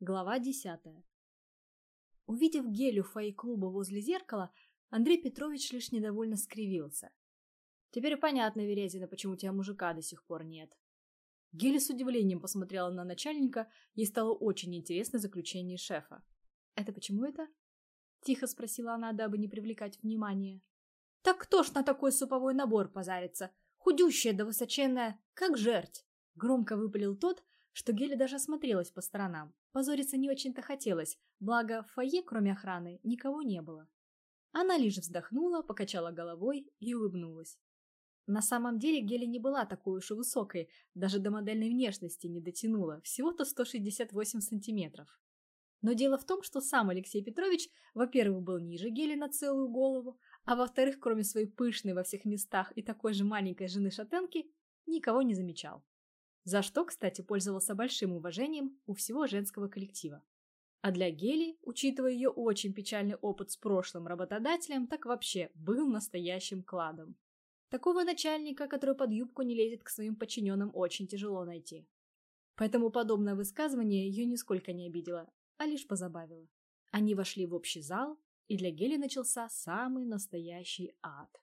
Глава десятая. Увидев Гелю в клуба возле зеркала, Андрей Петрович лишь недовольно скривился. «Теперь понятно, Верезина, почему у тебя мужика до сих пор нет». Геля с удивлением посмотрела на начальника, ей стало очень интересно заключение шефа. «Это почему это?» – тихо спросила она, дабы не привлекать внимания. «Так кто ж на такой суповой набор позарится? Худющая да высоченная, как жерть!» Громко выпалил тот, что Геля даже осмотрелась по сторонам. Позориться не очень-то хотелось, благо в фойе, кроме охраны, никого не было. Она лишь вздохнула, покачала головой и улыбнулась. На самом деле Геля не была такой уж и высокой, даже до модельной внешности не дотянула, всего-то 168 сантиметров. Но дело в том, что сам Алексей Петрович, во-первых, был ниже Гели на целую голову, а во-вторых, кроме своей пышной во всех местах и такой же маленькой жены-шатенки, никого не замечал. За что, кстати, пользовался большим уважением у всего женского коллектива. А для Гели, учитывая ее очень печальный опыт с прошлым работодателем, так вообще был настоящим кладом. Такого начальника, который под юбку не лезет к своим подчиненным, очень тяжело найти. Поэтому подобное высказывание ее нисколько не обидело, а лишь позабавило. Они вошли в общий зал, и для Гели начался самый настоящий ад.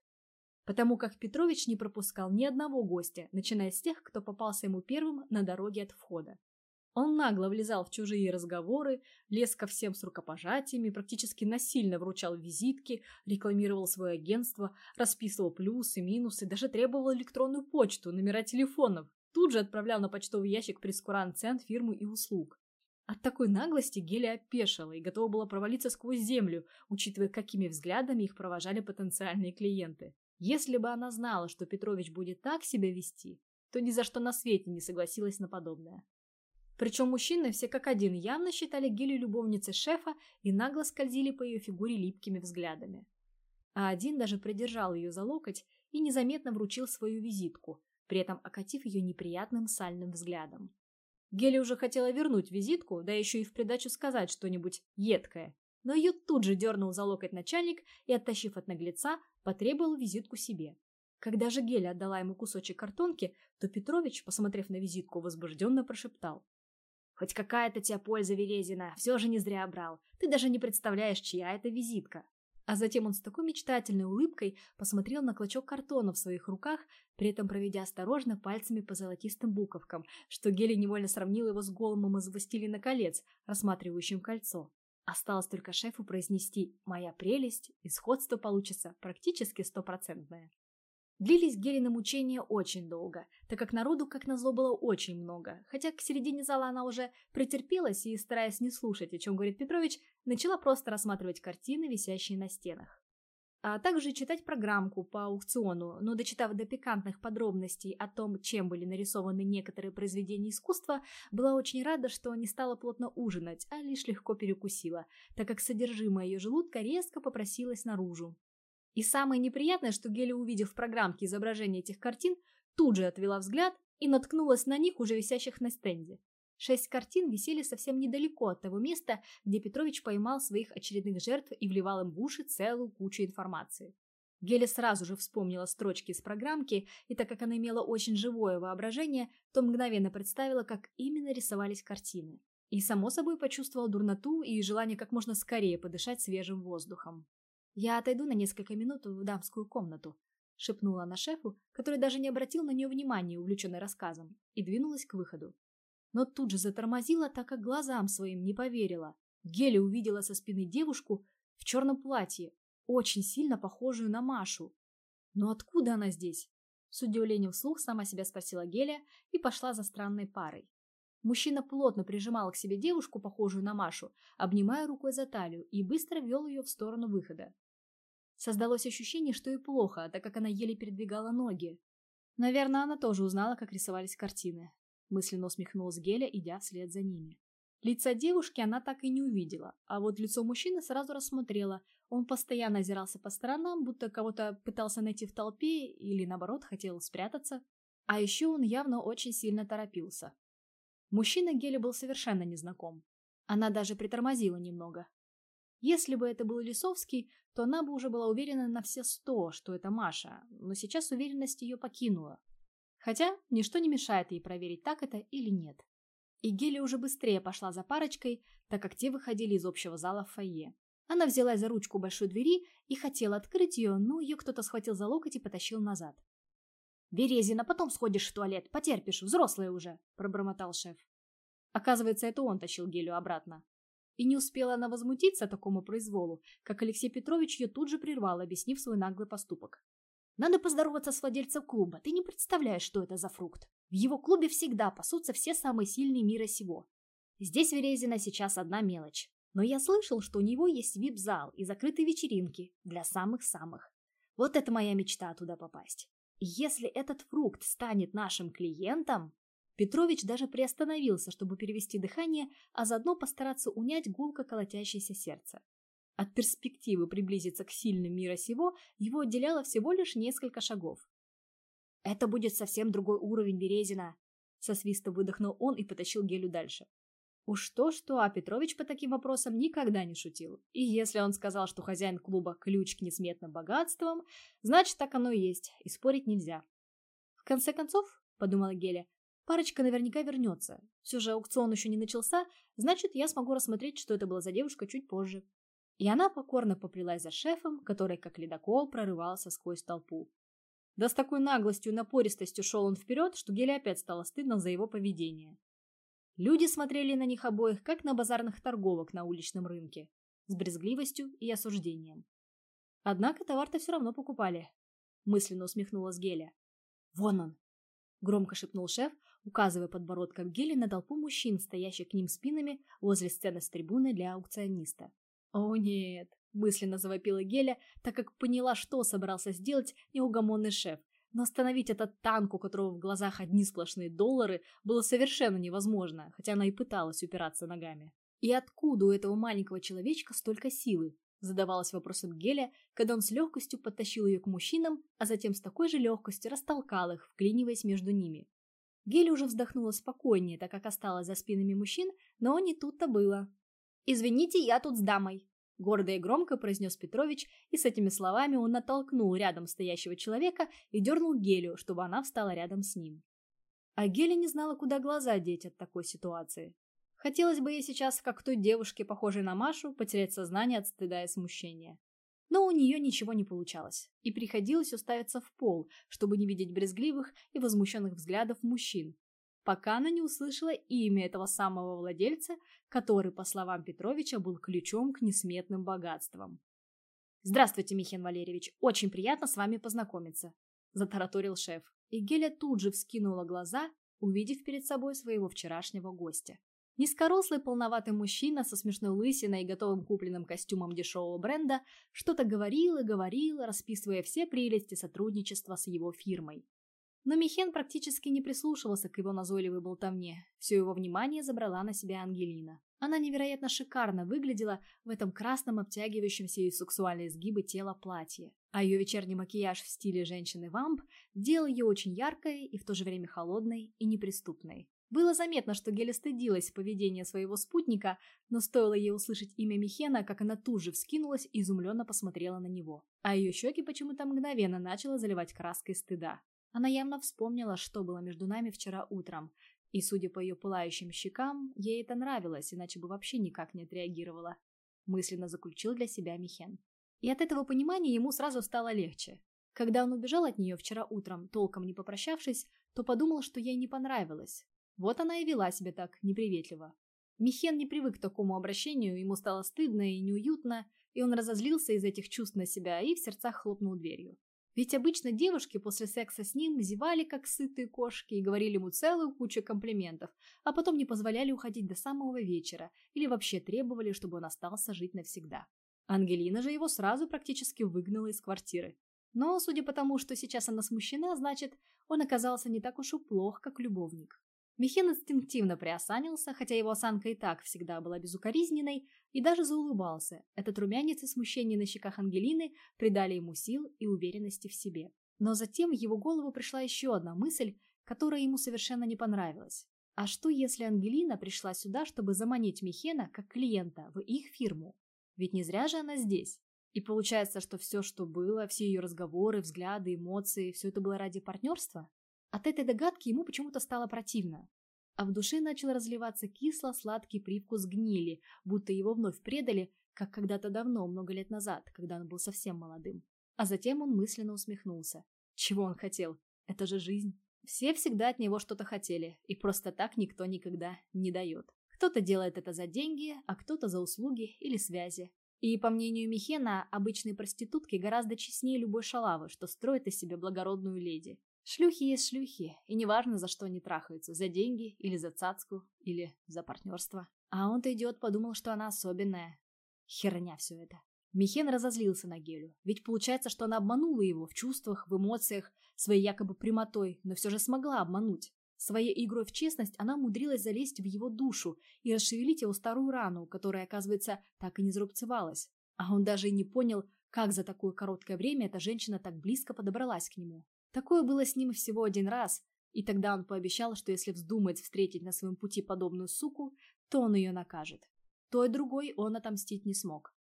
Потому как Петрович не пропускал ни одного гостя, начиная с тех, кто попался ему первым на дороге от входа. Он нагло влезал в чужие разговоры, лез ко всем с рукопожатиями, практически насильно вручал визитки, рекламировал свое агентство, расписывал плюсы, минусы, даже требовал электронную почту, номера телефонов, тут же отправлял на почтовый ящик прескурант-цент фирмы и услуг. От такой наглости Геля опешила и готова была провалиться сквозь землю, учитывая, какими взглядами их провожали потенциальные клиенты. Если бы она знала, что Петрович будет так себя вести, то ни за что на свете не согласилась на подобное. Причем мужчины все как один явно считали Гелю любовницей шефа и нагло скользили по ее фигуре липкими взглядами. А один даже придержал ее за локоть и незаметно вручил свою визитку, при этом окатив ее неприятным сальным взглядом. Гели уже хотела вернуть визитку, да еще и в придачу сказать что-нибудь едкое. Но ее тут же дернул за локоть начальник и, оттащив от наглеца, потребовал визитку себе. Когда же Геля отдала ему кусочек картонки, то Петрович, посмотрев на визитку, возбужденно прошептал. «Хоть какая-то тебя польза, Верезина, все же не зря брал. Ты даже не представляешь, чья это визитка». А затем он с такой мечтательной улыбкой посмотрел на клочок картона в своих руках, при этом проведя осторожно пальцами по золотистым буковкам, что Гели невольно сравнил его с голым из «Властелина колец», рассматривающим кольцо. Осталось только шефу произнести «моя прелесть», и сходство получится практически стопроцентное. Длились Гелины мучения очень долго, так как народу, как назло, было очень много, хотя к середине зала она уже претерпелась и, стараясь не слушать, о чем говорит Петрович, начала просто рассматривать картины, висящие на стенах. А также читать программку по аукциону, но дочитав до пикантных подробностей о том, чем были нарисованы некоторые произведения искусства, была очень рада, что не стала плотно ужинать, а лишь легко перекусила, так как содержимое ее желудка резко попросилось наружу. И самое неприятное, что Геля, увидев в программке изображение этих картин, тут же отвела взгляд и наткнулась на них, уже висящих на стенде. Шесть картин висели совсем недалеко от того места, где Петрович поймал своих очередных жертв и вливал им в уши целую кучу информации. Геля сразу же вспомнила строчки из программки, и так как она имела очень живое воображение, то мгновенно представила, как именно рисовались картины. И, само собой, почувствовала дурноту и желание как можно скорее подышать свежим воздухом. «Я отойду на несколько минут в дамскую комнату», — шепнула она шефу, который даже не обратил на нее внимания, увлеченный рассказом, и двинулась к выходу. Но тут же затормозила, так как глазам своим не поверила. Геля увидела со спины девушку в черном платье, очень сильно похожую на Машу. Но откуда она здесь? С удивлением вслух сама себя спросила Геля и пошла за странной парой. Мужчина плотно прижимал к себе девушку, похожую на Машу, обнимая рукой за талию, и быстро вел ее в сторону выхода. Создалось ощущение, что и плохо, так как она еле передвигала ноги. Наверное, она тоже узнала, как рисовались картины. Мысленно усмехнулась Геля, идя вслед за ними. Лица девушки она так и не увидела, а вот лицо мужчины сразу рассмотрела. Он постоянно озирался по сторонам, будто кого-то пытался найти в толпе или, наоборот, хотел спрятаться. А еще он явно очень сильно торопился. Мужчина Геле был совершенно незнаком. Она даже притормозила немного, если бы это был Лисовский, то она бы уже была уверена на все сто, что это Маша, но сейчас уверенность ее покинула. Хотя ничто не мешает ей проверить, так это или нет. И Гели уже быстрее пошла за парочкой, так как те выходили из общего зала в фойе. Она взялась за ручку большой двери и хотела открыть ее, но ее кто-то схватил за локоть и потащил назад. «Березина, потом сходишь в туалет, потерпишь, взрослая уже», – пробормотал шеф. Оказывается, это он тащил Гелю обратно. И не успела она возмутиться такому произволу, как Алексей Петрович ее тут же прервал, объяснив свой наглый поступок. «Надо поздороваться с владельцем клуба, ты не представляешь, что это за фрукт. В его клубе всегда пасутся все самые сильные мира сего. Здесь Верезина сейчас одна мелочь. Но я слышал, что у него есть вип-зал и закрытые вечеринки для самых-самых. Вот это моя мечта туда попасть. Если этот фрукт станет нашим клиентом... Петрович даже приостановился, чтобы перевести дыхание, а заодно постараться унять гулко колотящееся сердце. От перспективы приблизиться к сильным мира сего его отделяло всего лишь несколько шагов. «Это будет совсем другой уровень Березина!» Со свистом выдохнул он и потащил Гелю дальше. Уж то-что, а Петрович по таким вопросам никогда не шутил. И если он сказал, что хозяин клуба ключ к несметным богатствам, значит, так оно и есть, и спорить нельзя. В конце концов, подумала Геля, парочка наверняка вернется. Все же аукцион еще не начался, значит, я смогу рассмотреть, что это была за девушка чуть позже. И она покорно поплелась за шефом, который, как ледокол, прорывался сквозь толпу. Да с такой наглостью и напористостью шел он вперед, что Геле опять стало стыдно за его поведение. Люди смотрели на них обоих, как на базарных торговок на уличном рынке, с брезгливостью и осуждением. Однако товар-то все равно покупали. Мысленно усмехнулась Геля. «Вон он!» — громко шепнул шеф, указывая подбородком Гели на толпу мужчин, стоящих к ним спинами возле сцены с трибуны для аукциониста. «О нет!» — мысленно завопила Геля, так как поняла, что собирался сделать неугомонный шеф, но остановить этот танк, у которого в глазах одни сплошные доллары, было совершенно невозможно, хотя она и пыталась упираться ногами. И откуда у этого маленького человечка столько силы? Задавалась вопросом Геля, когда он с легкостью подтащил ее к мужчинам, а затем с такой же легкостью растолкал их, вклиниваясь между ними. Геля уже вздохнула спокойнее, так как осталась за спинами мужчин, но не тут-то было. «Извините, я тут с дамой», Гордо и громко произнес Петрович, и с этими словами он натолкнул рядом стоящего человека и дернул Гелию, чтобы она встала рядом с ним. А Геля не знала, куда глаза деть от такой ситуации. Хотелось бы ей сейчас, как той девушке, похожей на Машу, потерять сознание от стыда и смущения. Но у нее ничего не получалось, и приходилось уставиться в пол, чтобы не видеть брезгливых и возмущенных взглядов мужчин, пока она не услышала имя этого самого владельца, который, по словам Петровича, был ключом к несметным богатствам. «Здравствуйте, Михаил Валерьевич, очень приятно с вами познакомиться», – затараторил шеф. И Геля тут же вскинула глаза, увидев перед собой своего вчерашнего гостя. Низкорослый полноватый мужчина со смешной лысиной и готовым купленным костюмом дешевого бренда что-то говорил и говорил, расписывая все прелести сотрудничества с его фирмой. Но Михен практически не прислушивался к его назойливой болтовне. Все его внимание забрала на себя Ангелина. Она невероятно шикарно выглядела в этом красном обтягивающемся и сексуальные изгибы тела платье. А ее вечерний макияж в стиле женщины-вамп делал ее очень яркой и в то же время холодной и неприступной. Было заметно, что Геля стыдилась поведения своего спутника, но стоило ей услышать имя Михена, как она тут же вскинулась и изумленно посмотрела на него. А ее щеки почему-то мгновенно начала заливать краской стыда. Она явно вспомнила, что было между нами вчера утром, и, судя по ее пылающим щекам, ей это нравилось, иначе бы вообще никак не отреагировала. Мысленно заключил для себя Михен. И от этого понимания ему сразу стало легче. Когда он убежал от нее вчера утром, толком не попрощавшись, то подумал, что ей не понравилось. Вот она и вела себя так, неприветливо. Михен не привык к такому обращению, ему стало стыдно и неуютно, и он разозлился из этих чувств на себя и в сердцах хлопнул дверью. Ведь обычно девушки после секса с ним зевали как сытые кошки и говорили ему целую кучу комплиментов, а потом не позволяли уходить до самого вечера или вообще требовали, чтобы он остался жить навсегда. Ангелина же его сразу практически выгнала из квартиры. Но, судя по тому, что сейчас она смущена, значит, он оказался не так уж и плох, как любовник. Михен инстинктивно приосанился, хотя его осанка и так всегда была безукоризненной, и даже заулыбался. Этот румянец и смущение на щеках Ангелины придали ему сил и уверенности в себе. Но затем в его голову пришла еще одна мысль, которая ему совершенно не понравилась. А что, если Ангелина пришла сюда, чтобы заманить Михена как клиента в их фирму? Ведь не зря же она здесь. И получается, что все, что было, все ее разговоры, взгляды, эмоции, все это было ради партнерства? От этой догадки ему почему-то стало противно. а в душе начал разливаться кисло-сладкий привкус гнили, будто его вновь предали, как когда-то давно, много лет назад, когда он был совсем молодым. А затем он мысленно усмехнулся. Чего он хотел? Это же жизнь. Все всегда от него что-то хотели, и просто так никто никогда не дает. Кто-то делает это за деньги, а кто-то за услуги или связи. И, по мнению Михена, обычные проститутки гораздо честнее любой шалавы, что строит из себя благородную леди. Шлюхи есть шлюхи, и неважно, за что они трахаются, за деньги или за цацку, или за партнерство. А он-то идет, подумал, что она особенная. Херня все это. Михен разозлился на Гелю, ведь получается, что она обманула его в чувствах, в эмоциях, своей якобы прямотой, но все же смогла обмануть. Своей игрой в честность она умудрилась залезть в его душу и расшевелить его старую рану, которая, оказывается, так и не зарубцевалась. А он даже и не понял, как за такое короткое время эта женщина так близко подобралась к нему. Такое было с ним всего один раз, и тогда он пообещал, что если вздумает встретить на своем пути подобную суку, то он ее накажет. Той другой он отомстить не смог.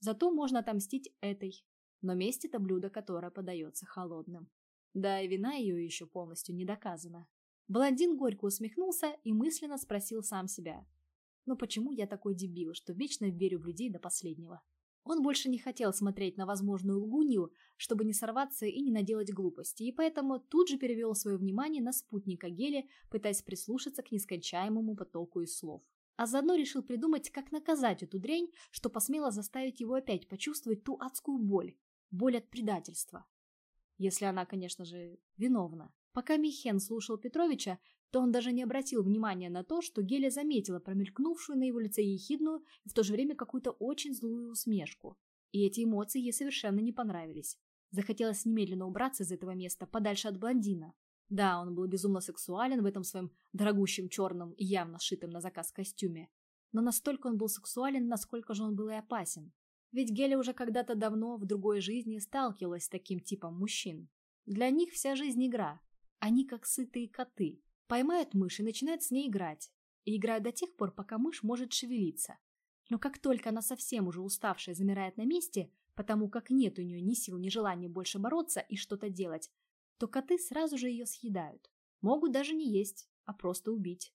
Зато можно отомстить этой, но месть это блюдо, которое подается холодным. Да и вина ее еще полностью не доказана. Блондин горько усмехнулся и мысленно спросил сам себя. «Ну почему я такой дебил, что вечно верю в людей до последнего?» Он больше не хотел смотреть на возможную лгунью, чтобы не сорваться и не наделать глупости, и поэтому тут же перевел свое внимание на спутника Гели, пытаясь прислушаться к нескончаемому потоку из слов. А заодно решил придумать, как наказать эту дрянь, что посмела заставить его опять почувствовать ту адскую боль. Боль от предательства. Если она, конечно же, виновна. Пока Михен слушал Петровича, то он даже не обратил внимания на то, что Геля заметила промелькнувшую на его лице ехидную и в то же время какую-то очень злую усмешку. И эти эмоции ей совершенно не понравились. Захотелось немедленно убраться из этого места, подальше от блондина. Да, он был безумно сексуален в этом своем дорогущем черном и явно сшитом на заказ костюме. Но настолько он был сексуален, насколько же он был и опасен. Ведь Геля уже когда-то давно в другой жизни сталкивалась с таким типом мужчин. Для них вся жизнь игра. Они как сытые коты, Поймают мышь и начинают с ней играть. И играют до тех пор, пока мышь может шевелиться. Но как только она совсем уже уставшая замирает на месте, потому как нет у нее ни сил, ни желания больше бороться и что-то делать, то коты сразу же ее съедают. Могут даже не есть, а просто убить.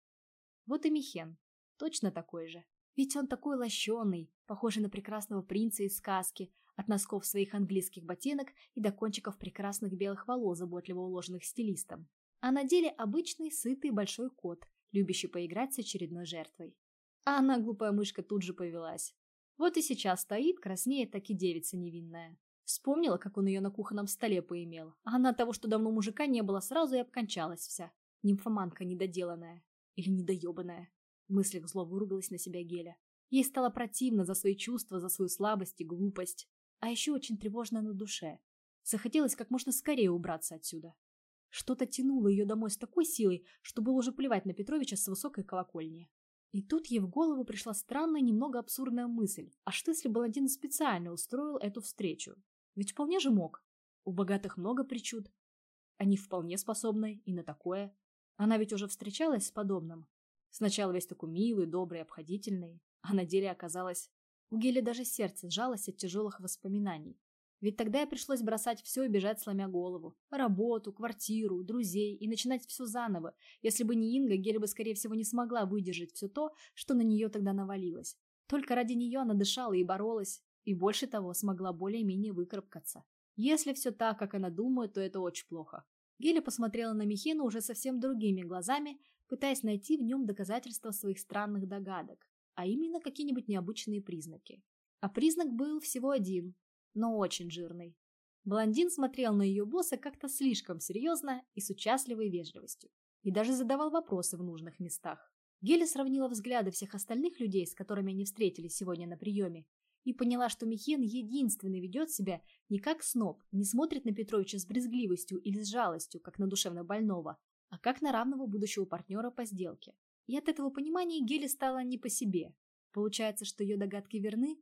Вот и Михен. Точно такой же. Ведь он такой лощеный, похожий на прекрасного принца из сказки, от носков своих английских ботинок и до кончиков прекрасных белых волос, заботливо уложенных стилистом а на деле обычный сытый большой кот, любящий поиграть с очередной жертвой. А она, глупая мышка, тут же повелась. Вот и сейчас стоит, краснеет, и девица невинная. Вспомнила, как он ее на кухонном столе поимел, а она того, что давно мужика не было, сразу и обкончалась вся. Нимфоманка недоделанная. Или недоебанная. В мыслях зло вырубилась на себя Геля. Ей стало противно за свои чувства, за свою слабость и глупость. А еще очень тревожно на душе. Захотелось как можно скорее убраться отсюда. Что-то тянуло ее домой с такой силой, что было уже плевать на Петровича с высокой колокольни. И тут ей в голову пришла странная, немного абсурдная мысль. А что, если блондин специально устроил эту встречу? Ведь вполне же мог. У богатых много причуд. Они вполне способны и на такое. Она ведь уже встречалась с подобным. Сначала весь такой милый, добрый, обходительный, а на деле оказалось... У Гели даже сердце сжалось от тяжелых воспоминаний. Ведь тогда ей пришлось бросать все и бежать, сломя голову. Работу, квартиру, друзей и начинать все заново. Если бы не Инга, Геля бы, скорее всего, не смогла выдержать все то, что на нее тогда навалилось. Только ради нее она дышала и боролась, и больше того, смогла более-менее выкарабкаться. Если все так, как она думает, то это очень плохо. Геля посмотрела на Михена уже совсем другими глазами, пытаясь найти в нем доказательства своих странных догадок, а именно какие-нибудь необычные признаки. А признак был всего один но очень жирный. Блондин смотрел на ее босса как-то слишком серьезно и с участливой вежливостью. И даже задавал вопросы в нужных местах. Геля сравнила взгляды всех остальных людей, с которыми они встретились сегодня на приеме, и поняла, что Михен единственный ведет себя не как сноб, не смотрит на Петровича с брезгливостью или с жалостью, как на душевно больного, а как на равного будущего партнера по сделке. И от этого понимания Геле стало не по себе. Получается, что ее догадки верны,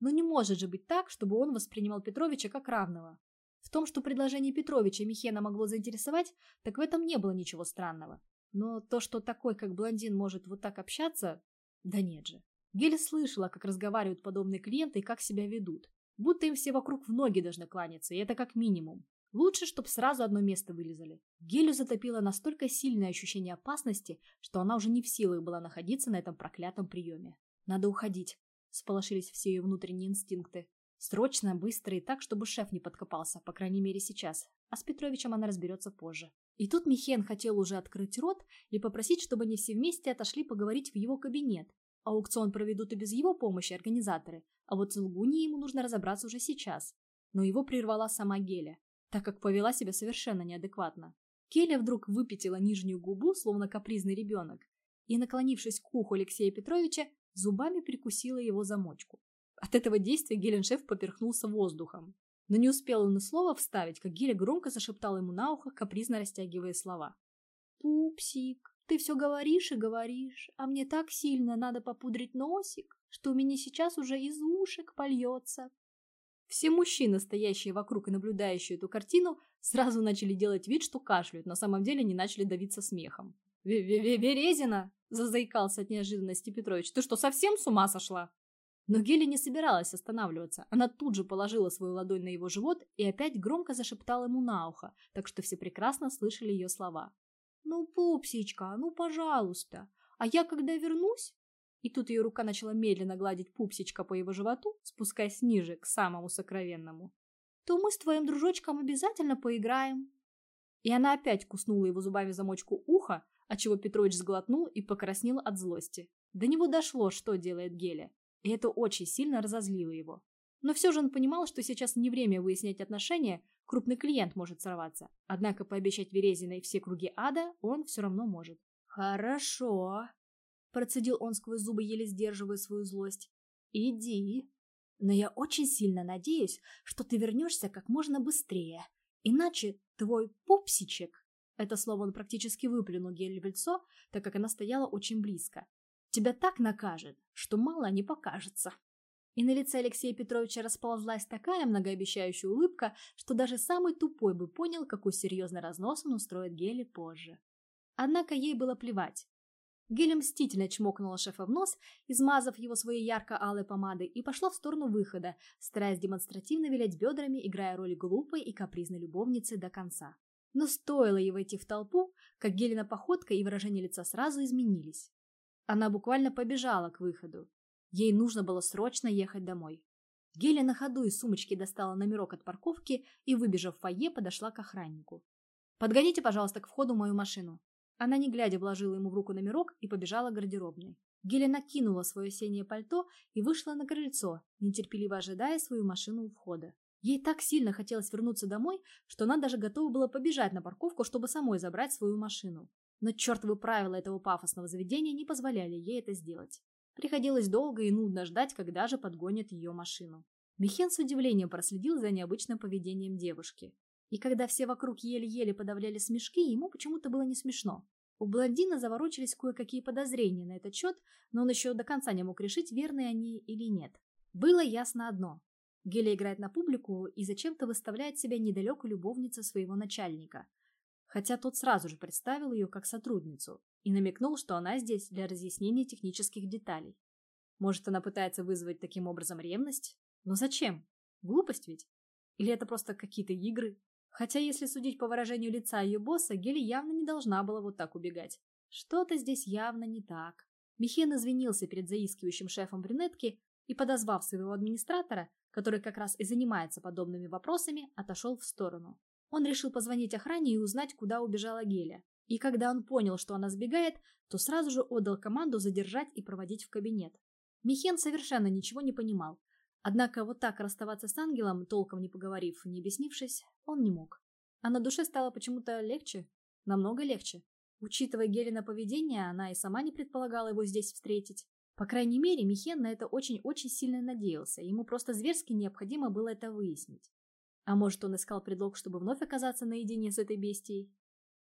но не может же быть так, чтобы он воспринимал Петровича как равного. В том, что предложение Петровича Михена могло заинтересовать, так в этом не было ничего странного. Но то, что такой, как блондин, может вот так общаться, да нет же. Геля слышала, как разговаривают подобные клиенты и как себя ведут. Будто им все вокруг в ноги должны кланяться, и это как минимум. Лучше, чтобы сразу одно место вылезали. Гелю затопило настолько сильное ощущение опасности, что она уже не в силах была находиться на этом проклятом приеме. Надо уходить. Сполошились все ее внутренние инстинкты. Срочно, быстро и так, чтобы шеф не подкопался, по крайней мере сейчас. А с Петровичем она разберется позже. И тут Михен хотел уже открыть рот и попросить, чтобы они все вместе отошли поговорить в его кабинет. Аукцион проведут и без его помощи организаторы, а вот с Лгуни ему нужно разобраться уже сейчас. Но его прервала сама Геля так как повела себя совершенно неадекватно. Келя вдруг выпятила нижнюю губу, словно капризный ребенок, и, наклонившись к уху Алексея Петровича, зубами прикусила его замочку. От этого действия Геленшеф поперхнулся воздухом. Но не успел он и слова вставить, как Геля громко зашептала ему на ухо, капризно растягивая слова. «Пупсик, ты все говоришь и говоришь, а мне так сильно надо попудрить носик, что у меня сейчас уже из ушек польется. Все мужчины, стоящие вокруг и наблюдающие эту картину, сразу начали делать вид, что кашляют, на самом деле не начали давиться смехом. «Верезина!» – зазаикался от неожиданности Петрович. «Ты что, совсем с ума сошла?» Но Геля не собиралась останавливаться. Она тут же положила свою ладонь на его живот и опять громко зашептала ему на ухо, так что все прекрасно слышали ее слова. «Ну, пупсичка, ну, пожалуйста, а я когда вернусь, и тут ее рука начала медленно гладить пупсичка по его животу, спускаясь ниже, к самому сокровенному. «То мы с твоим дружочком обязательно поиграем». И она опять куснула его зубами замочку уха, отчего Петрович сглотнул и покраснел от злости. До него дошло, что делает Геля, и это очень сильно разозлило его. Но все же он понимал, что сейчас не время выяснять отношения, крупный клиент может сорваться. Однако пообещать Верезиной все круги ада он все равно может. «Хорошо», Процедил он сквозь зубы, еле сдерживая свою злость. «Иди. Но я очень сильно надеюсь, что ты вернешься как можно быстрее. Иначе твой пупсичек...» Это слово он практически выплюнул Гель в лицо, так как она стояла очень близко. «Тебя так накажет, что мало не покажется». И на лице Алексея Петровича расползлась такая многообещающая улыбка, что даже самый тупой бы понял, какой серьезный разнос он устроит Геле позже. Однако ей было плевать. Геля мстительно чмокнула шефа в нос, измазав его своей ярко-алой помадой, и пошла в сторону выхода, стараясь демонстративно вилять бедрами, играя роль глупой и капризной любовницы до конца. Но стоило ей войти в толпу, как Гелина походка и выражение лица сразу изменились. Она буквально побежала к выходу. Ей нужно было срочно ехать домой. Геля на ходу из сумочки достала номерок от парковки и, выбежав в фойе, подошла к охраннику. «Подгоните, пожалуйста, к входу мою машину», она не глядя вложила ему в руку номерок и побежала к гардеробной. Геля накинула свое осеннее пальто и вышла на крыльцо, нетерпеливо ожидая свою машину у входа. Ей так сильно хотелось вернуться домой, что она даже готова была побежать на парковку, чтобы самой забрать свою машину. Но чертовы правила этого пафосного заведения не позволяли ей это сделать. Приходилось долго и нудно ждать, когда же подгонят ее машину. Михен с удивлением проследил за необычным поведением девушки. И когда все вокруг еле-еле подавляли смешки, ему почему-то было не смешно. У блондина заворочились кое-какие подозрения на этот счет, но он еще до конца не мог решить, верные они или нет. Было ясно одно. Геля играет на публику и зачем-то выставляет себя недалеко любовница своего начальника. Хотя тот сразу же представил ее как сотрудницу и намекнул, что она здесь для разъяснения технических деталей. Может, она пытается вызвать таким образом ревность? Но зачем? Глупость ведь? Или это просто какие-то игры? Хотя, если судить по выражению лица ее босса, Гели явно не должна была вот так убегать. Что-то здесь явно не так. Михен извинился перед заискивающим шефом брюнетки и, подозвав своего администратора, который как раз и занимается подобными вопросами, отошел в сторону. Он решил позвонить охране и узнать, куда убежала Геля. И когда он понял, что она сбегает, то сразу же отдал команду задержать и проводить в кабинет. Михен совершенно ничего не понимал, Однако вот так расставаться с ангелом, толком не поговорив, не объяснившись, он не мог. А на душе стало почему-то легче, намного легче. Учитывая Гелина поведение, она и сама не предполагала его здесь встретить. По крайней мере, Михен на это очень-очень сильно надеялся, ему просто зверски необходимо было это выяснить. А может, он искал предлог, чтобы вновь оказаться наедине с этой бестией?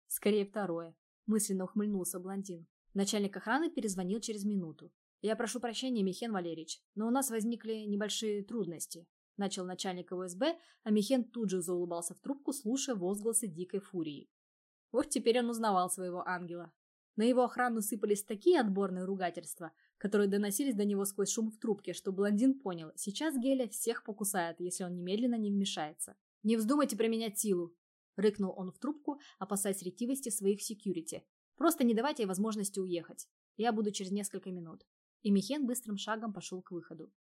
Скорее второе. Мысленно ухмыльнулся блондин. Начальник охраны перезвонил через минуту. «Я прошу прощения, Михен Валерьевич, но у нас возникли небольшие трудности», начал начальник ОСБ, а Михен тут же заулыбался в трубку, слушая возгласы дикой фурии. Вот теперь он узнавал своего ангела. На его охрану сыпались такие отборные ругательства, которые доносились до него сквозь шум в трубке, что блондин понял, сейчас Геля всех покусает, если он немедленно не вмешается. «Не вздумайте применять силу!» — рыкнул он в трубку, опасаясь ретивости своих секьюрити. «Просто не давайте ей возможности уехать. Я буду через несколько минут». И Михен быстрым шагом пошел к выходу.